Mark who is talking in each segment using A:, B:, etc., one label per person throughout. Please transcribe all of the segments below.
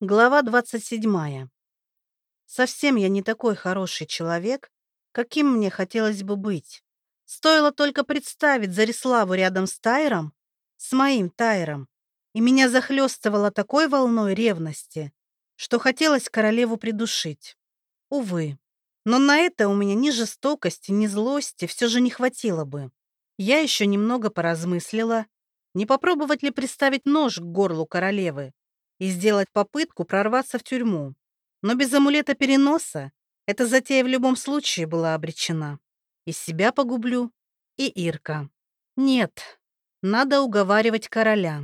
A: Глава 27. Совсем я не такой хороший человек, каким мне хотелось бы быть. Стоило только представить Зариславу рядом с Тайром, с моим Тайром, и меня захлестывало такой волной ревности, что хотелось королеву придушить. Увы. Но на это у меня ни жестокости, ни злости все же не хватило бы. Я еще немного поразмыслила, не попробовать ли приставить нож к горлу королевы, и сделать попытку прорваться в тюрьму. Но без амулета переноса эта затея в любом случае была обречена. И себя погублю, и Ирка. Нет, надо уговаривать короля.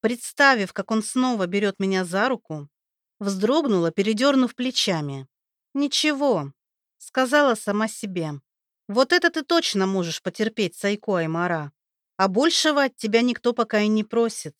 A: Представив, как он снова берет меня за руку, вздрогнула, передернув плечами. «Ничего», — сказала сама себе. «Вот это ты точно можешь потерпеть, Сайко Аймара. А большего от тебя никто пока и не просит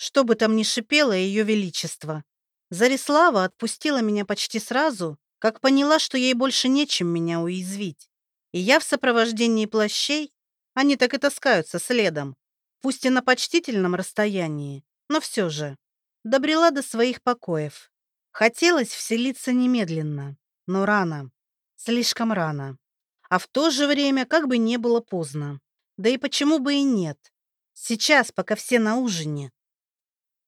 A: что бы там ни шипело ее величество. Зарислава отпустила меня почти сразу, как поняла, что ей больше нечем меня уязвить. И я в сопровождении плащей, они так и таскаются следом, пусть и на почтительном расстоянии, но все же, добрела до своих покоев. Хотелось вселиться немедленно, но рано, слишком рано. А в то же время как бы не было поздно. Да и почему бы и нет? Сейчас, пока все на ужине,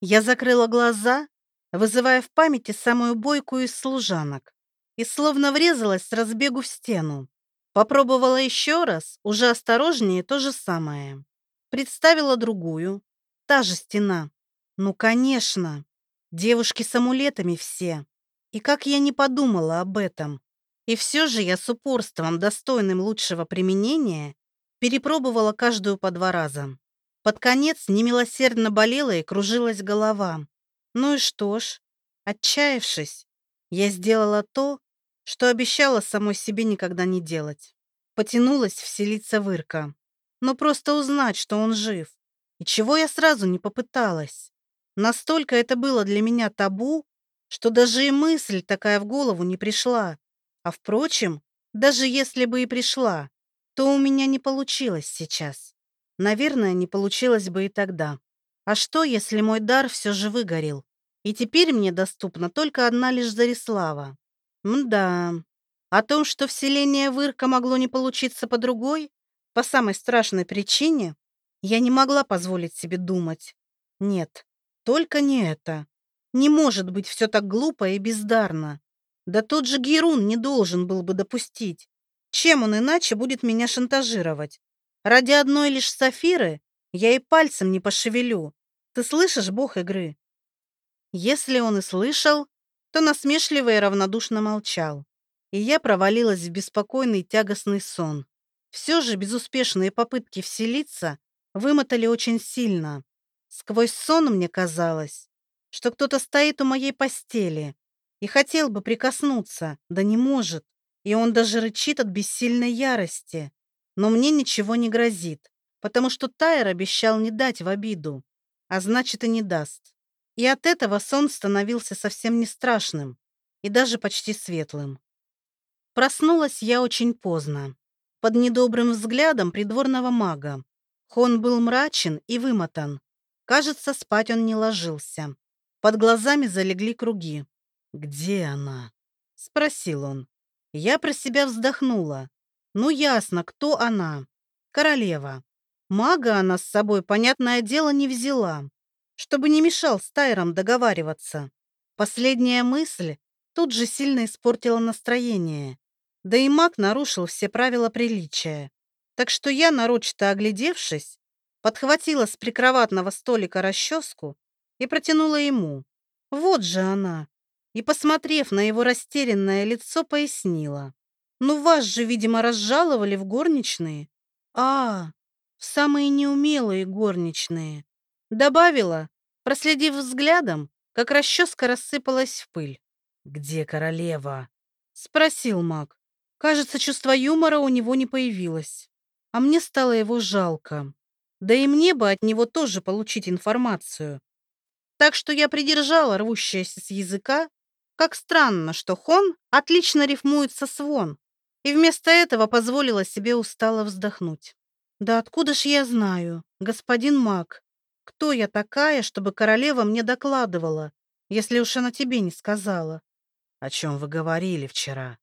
A: я закрыла глаза, вызывая в памяти самую бойкую из служанок, и словно врезалась с разбегу в стену. Попробовала еще раз, уже осторожнее то же самое. Представила другую, та же стена. Ну, конечно, девушки с амулетами все. И как я не подумала об этом. И все же я с упорством, достойным лучшего применения, перепробовала каждую по два раза. Под конец немилосердно болела и кружилась голова. Ну и что ж, отчаявшись, я сделала то, что обещала самой себе никогда не делать. Потянулась вселиться в Ирка. Но просто узнать, что он жив. И чего я сразу не попыталась. Настолько это было для меня табу, что даже и мысль такая в голову не пришла. А впрочем, даже если бы и пришла, то у меня не получилось сейчас. Наверное, не получилось бы и тогда. А что, если мой дар все же выгорел? И теперь мне доступна только одна лишь Зарислава. Мда. О том, что вселение в Ирка могло не получиться по другой, по самой страшной причине, я не могла позволить себе думать. Нет, только не это. Не может быть все так глупо и бездарно. Да тот же Герун не должен был бы допустить. Чем он иначе будет меня шантажировать? Ради одной лишь Сафиры я и пальцем не пошевелю. Ты слышишь, бог игры?» Если он и слышал, то насмешливо и равнодушно молчал. И я провалилась в беспокойный тягостный сон. Все же безуспешные попытки вселиться вымотали очень сильно. Сквозь сон мне казалось, что кто-то стоит у моей постели и хотел бы прикоснуться, да не может, и он даже рычит от бессильной ярости. Но мне ничего не грозит, потому что Тайр обещал не дать в обиду, а значит и не даст. И от этого сон становился совсем не страшным и даже почти светлым. Проснулась я очень поздно, под недобрым взглядом придворного мага. Хон был мрачен и вымотан. Кажется, спать он не ложился. Под глазами залегли круги. «Где она?» — спросил он. Я про себя вздохнула. Ну, ясно, кто она. Королева. Мага она с собой, понятное дело, не взяла, чтобы не мешал с Тайром договариваться. Последняя мысль тут же сильно испортила настроение. Да и маг нарушил все правила приличия. Так что я, нарочито оглядевшись, подхватила с прикроватного столика расческу и протянула ему. Вот же она. И, посмотрев на его растерянное лицо, пояснила. Ну вас же, видимо, разжаловали в горничные. А, в самые неумелые горничные. Добавила, проследив взглядом, как расческа рассыпалась в пыль. «Где королева?» — спросил маг. Кажется, чувство юмора у него не появилось. А мне стало его жалко. Да и мне бы от него тоже получить информацию. Так что я придержала рвущееся с языка. Как странно, что хон отлично рифмует со свон и вместо этого позволила себе устало вздохнуть. «Да откуда ж я знаю, господин маг, кто я такая, чтобы королева мне докладывала? если уж она тебе не сказала.
B: О чем вы говорили вчера?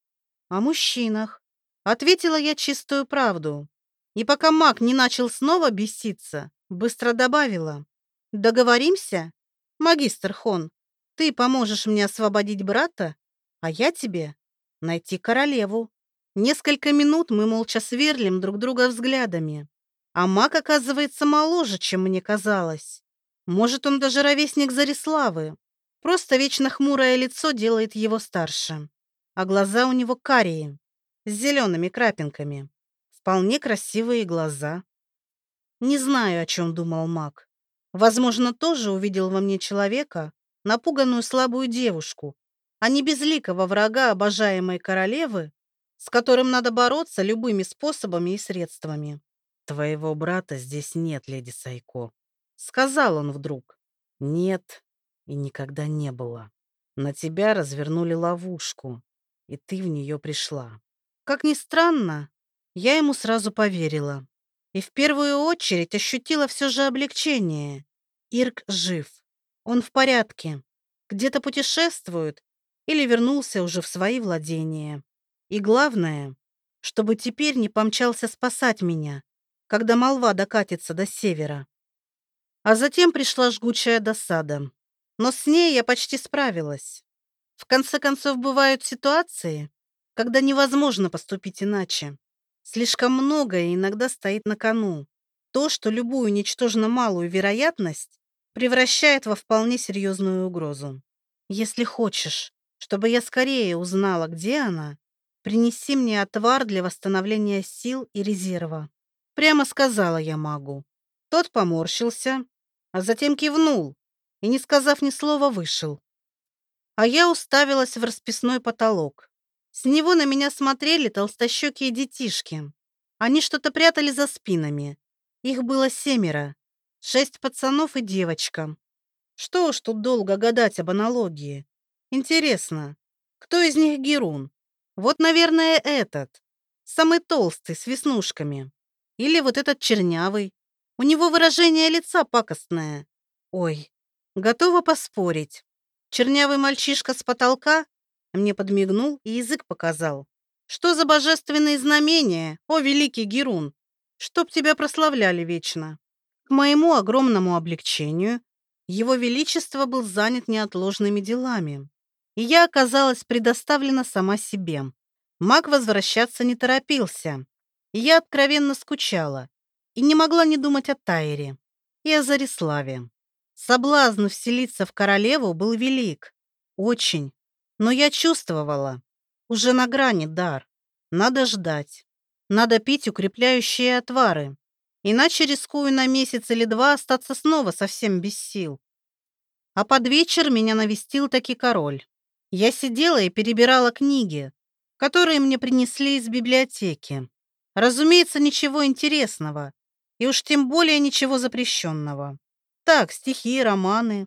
A: О мужчинах. Ответила я чистую правду. И пока маг не начал снова беситься, быстро добавила. Договоримся? Магистр Хон, ты поможешь мне освободить брата, а я тебе найти королеву. Несколько минут мы молча сверлим друг друга взглядами. А маг оказывается моложе, чем мне казалось. Может, он даже ровесник Зариславы. Просто вечно хмурое лицо делает его старше. А глаза у него карие, с зелеными крапинками. Вполне красивые глаза. Не знаю, о чем думал маг. Возможно, тоже увидел во мне человека, напуганную слабую девушку, а не безликого врага обожаемой королевы, с которым надо бороться любыми способами и средствами.
B: «Твоего брата здесь нет, леди Сайко», — сказал он вдруг. «Нет и никогда не было. На тебя развернули ловушку, и ты в нее пришла».
A: Как ни странно, я ему сразу поверила. И в первую очередь ощутила все же облегчение. Ирк жив. Он в порядке. Где-то путешествует или вернулся уже в свои владения. И главное, чтобы теперь не помчался спасать меня, когда молва докатится до севера. А затем пришла жгучая досада. Но с ней я почти справилась. В конце концов, бывают ситуации, когда невозможно поступить иначе. Слишком многое иногда стоит на кону. То, что любую ничтожно малую вероятность превращает во вполне серьезную угрозу. Если хочешь, чтобы я скорее узнала, где она, принеси мне отвар для восстановления сил и резерва. Прямо сказала я магу. Тот поморщился, а затем кивнул и, не сказав ни слова, вышел. А я уставилась в расписной потолок. С него на меня смотрели толстощекие детишки. Они что-то прятали за спинами. Их было семеро. Шесть пацанов и девочка. Что уж тут долго гадать об аналогии. Интересно, кто из них Герун? Вот, наверное, этот. Самый толстый, с веснушками. Или вот этот чернявый. У него выражение лица пакостное. Ой, готова поспорить. Чернявый мальчишка с потолка мне подмигнул и язык показал. Что за божественные знамения, о великий Герун? Чтоб тебя прославляли вечно. К моему огромному облегчению, его величество был занят неотложными делами. И я оказалась предоставлена сама себе. Маг возвращаться не торопился, я откровенно скучала и не могла не думать о Тайре и о Зариславе. Соблазн вселиться в королеву был велик, очень, но я чувствовала, уже на грани дар. Надо ждать, надо пить укрепляющие отвары, иначе рискую на месяц или два остаться снова совсем без сил. А под вечер меня навестил таки король. Я сидела и перебирала книги, которые мне принесли из библиотеки. Разумеется, ничего интересного, и уж тем более ничего запрещенного. Так, стихи, романы.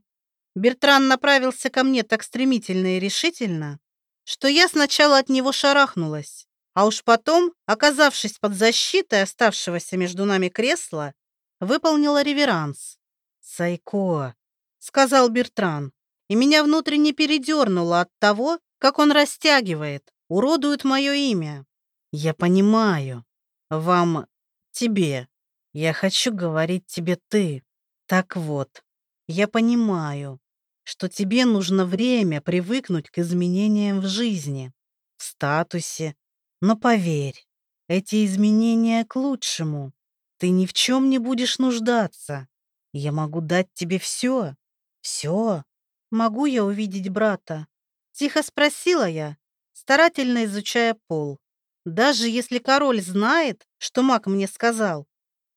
A: Бертран направился ко мне так стремительно и решительно, что я сначала от него шарахнулась, а уж потом, оказавшись под защитой оставшегося между нами кресла, выполнила реверанс. «Сайко», — сказал Бертран, и меня внутренне передернуло от того, как он растягивает, уродует мое имя. «Я понимаю», вам, тебе. Я хочу говорить тебе ты. Так вот, я понимаю, что тебе нужно время привыкнуть к изменениям в жизни, в статусе. Но поверь, эти изменения к лучшему. Ты ни в чем не будешь нуждаться. Я могу дать тебе все. Все. Могу я увидеть брата? Тихо спросила я, старательно изучая пол. Даже если король знает, что маг мне сказал,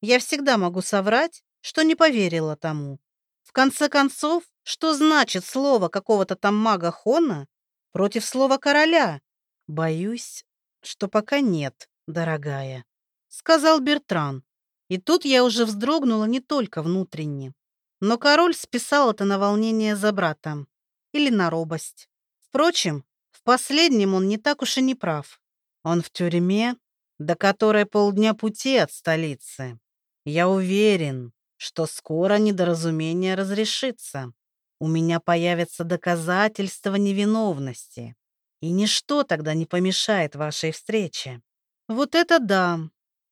A: я всегда могу соврать, что не поверила тому. В конце концов, что значит слово какого-то там мага Хона против слова короля? Боюсь, что пока нет, дорогая, сказал Бертран. И тут я уже вздрогнула не только внутренне. Но король списал это на волнение за братом или на робость. Впрочем, в последнем он не так уж и не прав. Он в тюрьме, до которой полдня пути от столицы. Я уверен, что скоро недоразумение разрешится.
B: у меня появятся доказательства невиновности. И ничто тогда не помешает вашей встрече.
A: Вот это да.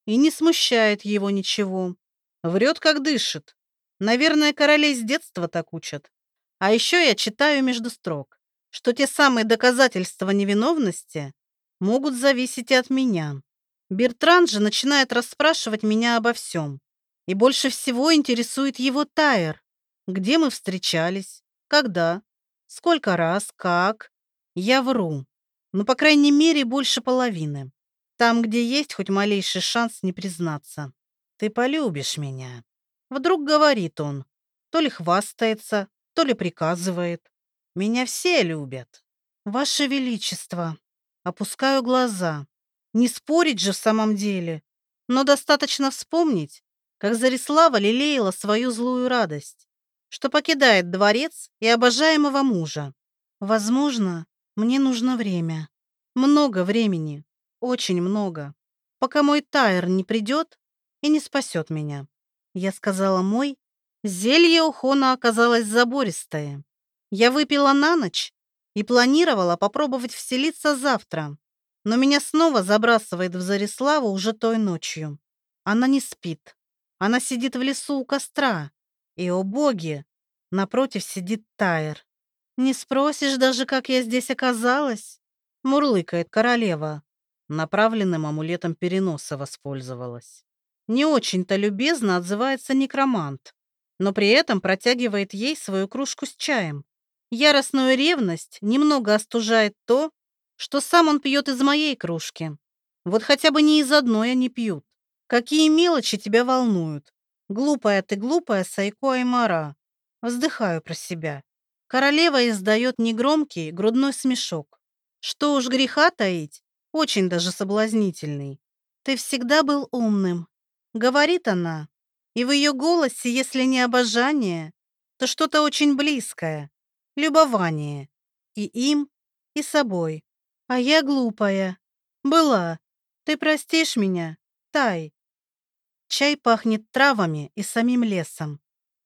A: И не смущает его ничего. Врет, как дышит. Наверное, королей с детства так учат. А еще я читаю между строк, что те самые доказательства невиновности могут зависеть и от меня. Бертран же начинает расспрашивать меня обо всем. И больше всего интересует его Тайер. Где мы встречались? Когда? Сколько раз? Как? Я вру. Ну, по крайней мере, больше половины. Там, где есть хоть малейший шанс не признаться. Ты полюбишь меня. Вдруг говорит он. То ли хвастается, то ли приказывает. Меня все любят. Ваше Величество. Опускаю глаза. Не спорить же в самом деле. Но достаточно вспомнить, как Зарислава лелеяла свою злую радость, что покидает дворец и обожаемого мужа. Возможно, мне нужно время. Много времени. Очень много. Пока мой Тайр не придет и не спасет меня. Я сказала «мой». Зелье у Хона оказалось забористое. Я выпила на ночь и планировала попробовать вселиться завтра. Но меня снова забрасывает в Зариславу уже той ночью. Она не спит. Она сидит в лесу у костра. И, о боги, напротив сидит Тайр. «Не спросишь даже, как я здесь оказалась?» Мурлыкает королева. Направленным амулетом переноса воспользовалась. Не очень-то любезно отзывается некромант, но при этом протягивает ей свою кружку с чаем. Яростную ревность немного остужает то, что сам он пьет из моей кружки. Вот хотя бы не из одной они пьют. Какие мелочи тебя волнуют? Глупая ты, глупая Сайко Аймара. Вздыхаю про себя. Королева издает негромкий грудной смешок. Что уж греха таить, очень даже соблазнительный. Ты всегда был умным. Говорит она. И в ее голосе, если не обожание, то что-то очень близкое. Любование. И им, и собой. А я глупая. Была. Ты простишь меня, Тай. Чай пахнет травами и самим лесом.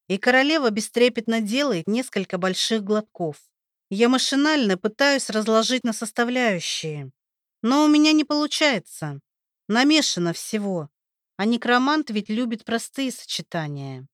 A: И королева бестрепетно делает несколько больших глотков. Я машинально пытаюсь разложить на составляющие. Но у меня не получается. Намешано всего. А некромант ведь любит простые сочетания.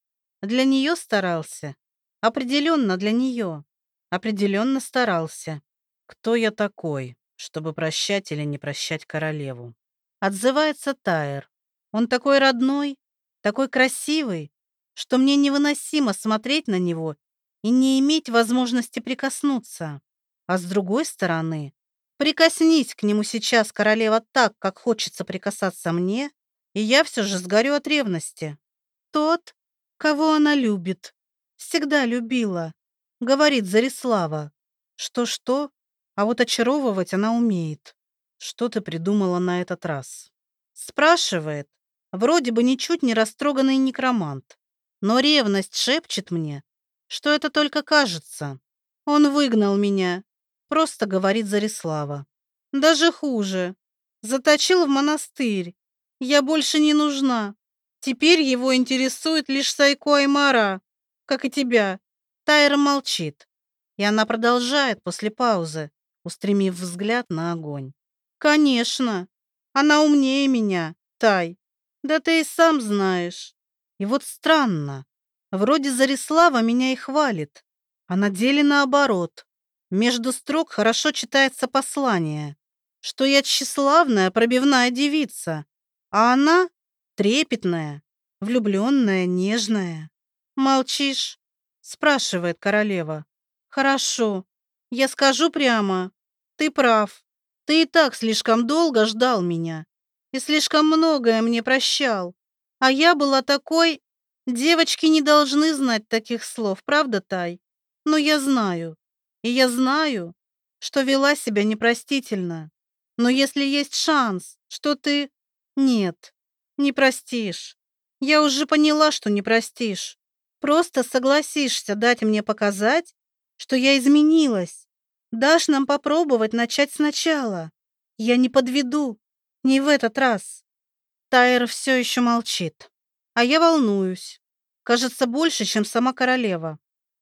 A: Для нее старался. Определенно для нее. Определенно старался. Кто я такой, чтобы прощать или не прощать королеву? Отзывается Тайер. Он такой родной, такой красивый, что мне невыносимо смотреть на него и не иметь возможности прикоснуться. А с другой стороны, прикоснись к нему сейчас королева так, как хочется прикасаться мне, и я все же сгорю от ревности. Тот, кого она любит, всегда любила, говорит Зарислава. Что-что, а вот очаровывать она умеет. Что ты придумала на этот раз? Спрашивает, Вроде бы ничуть не растроганный некромант. Но ревность шепчет мне, что это только кажется. Он выгнал меня, просто говорит Зарислава. Даже хуже. Заточил в монастырь. Я больше не нужна. Теперь его интересует лишь Сайко Аймара, как и тебя. Тайра молчит. И она продолжает после паузы, устремив взгляд на огонь. Конечно, она умнее меня, Тай. Да ты и сам знаешь. И вот странно. Вроде Зарислава меня и хвалит, а на деле наоборот. Между строк хорошо читается послание, что я тщеславная пробивная девица, а она трепетная, влюбленная, нежная. «Молчишь?» — спрашивает королева. «Хорошо. Я скажу прямо. Ты прав. Ты и так слишком долго ждал меня и слишком многое мне прощал. А я была такой... Девочки не должны знать таких слов, правда, Тай? Но я знаю. И я знаю, что вела себя непростительно. Но если есть шанс, что ты... Нет, не простишь. Я уже поняла, что не простишь. Просто согласишься дать мне показать, что я изменилась. Дашь нам попробовать начать сначала. Я не подведу. Не в этот раз. Тайр все еще молчит. А я волнуюсь. Кажется, больше, чем сама королева.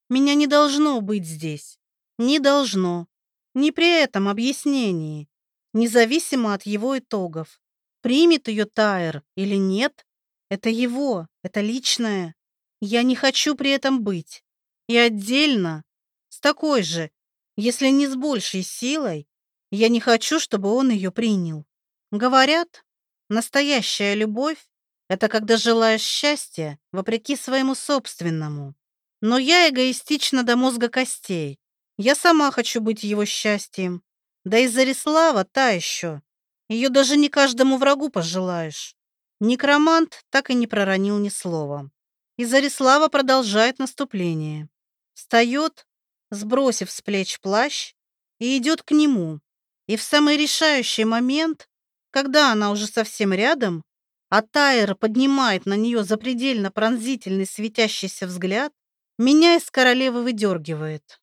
A: Меня не должно быть здесь. Не должно. Не при этом объяснении. Независимо от его итогов. Примет ее Тайр или нет, это его, это личное. Я не хочу при этом быть. И отдельно, с такой же, если не с большей силой, я не хочу, чтобы он ее принял. Говорят, настоящая любовь — это когда желаешь счастья вопреки своему собственному. Но я эгоистична до мозга костей. Я сама хочу быть его счастьем. Да и Зарислава та еще. Ее даже не каждому врагу пожелаешь. Некромант так и не проронил ни слова. И Зарислава продолжает наступление. Встает, сбросив с плеч плащ, и идет к нему. И в самый решающий момент, когда она уже совсем рядом, а Тайер поднимает на нее запредельно пронзительный светящийся взгляд, меня из королевы выдергивает.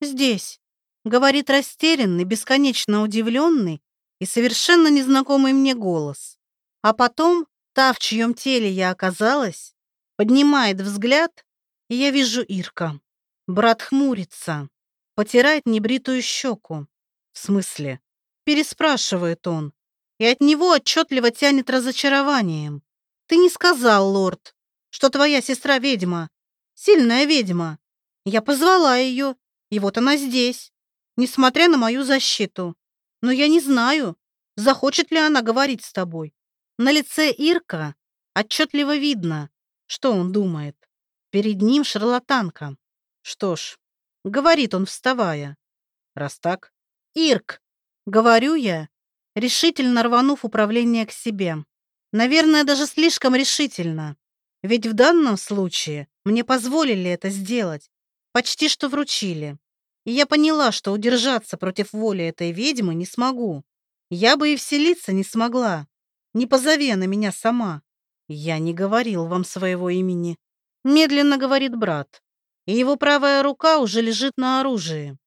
A: «Здесь», — говорит растерянный, бесконечно удивленный и совершенно незнакомый мне голос. А потом та, в чьем теле я оказалась, поднимает взгляд, и я вижу Ирка. Брат хмурится, потирает небритую щеку. В смысле? Переспрашивает он, и от него отчетливо тянет разочарованием. Ты не сказал, лорд, что твоя сестра ведьма, сильная ведьма. Я позвала ее, и вот она здесь, несмотря на мою защиту. Но я не знаю, захочет ли она говорить с тобой. На лице Ирка отчетливо видно, что он думает. Перед ним шарлатанка. Что ж, говорит он, вставая. Раз так, Ирк, говорю я, решительно рванув управление к себе. Наверное, даже слишком решительно. Ведь в данном случае мне позволили это сделать, почти что вручили. И я поняла, что удержаться против воли этой ведьмы не смогу. Я бы и вселиться не смогла. Не позови на меня сама. Я не говорил вам своего имени. Медленно говорит брат. И его правая рука уже лежит на оружии.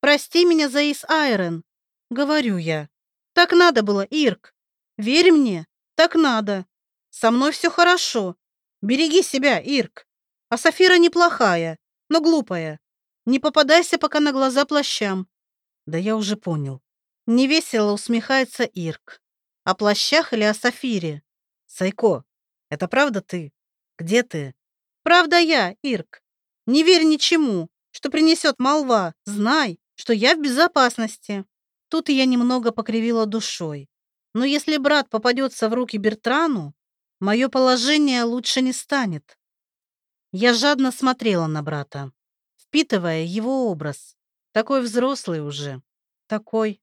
A: Прости меня за Ис Айрон. Говорю я. Так надо было, Ирк. Верь мне, так надо. Со мной все хорошо. Береги себя, Ирк. А Софира неплохая, но глупая. Не попадайся пока на глаза плащам. Да я уже понял. Невесело усмехается Ирк. О плащах или о Сафире? Сайко, это правда ты? Где ты? Правда я, Ирк. Не верь ничему, что принесет молва. Знай, что я в безопасности. Тут я немного покривила душой. Но если брат попадется в руки Бертрану, мое положение лучше не станет. Я жадно смотрела на брата, впитывая его образ. Такой взрослый уже. Такой.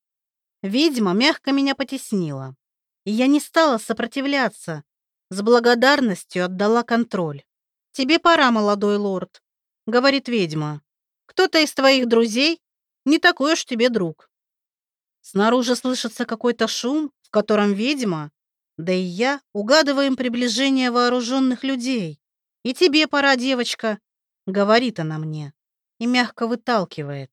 A: Ведьма мягко меня потеснила и я не стала сопротивляться. С благодарностью отдала контроль. «Тебе пора, молодой лорд», — говорит ведьма. «Кто-то из твоих друзей не такой уж тебе друг». Снаружи слышится какой-то шум, в котором ведьма, да и я, угадываем приближение вооруженных людей. «И тебе пора, девочка», — говорит она мне и мягко выталкивает.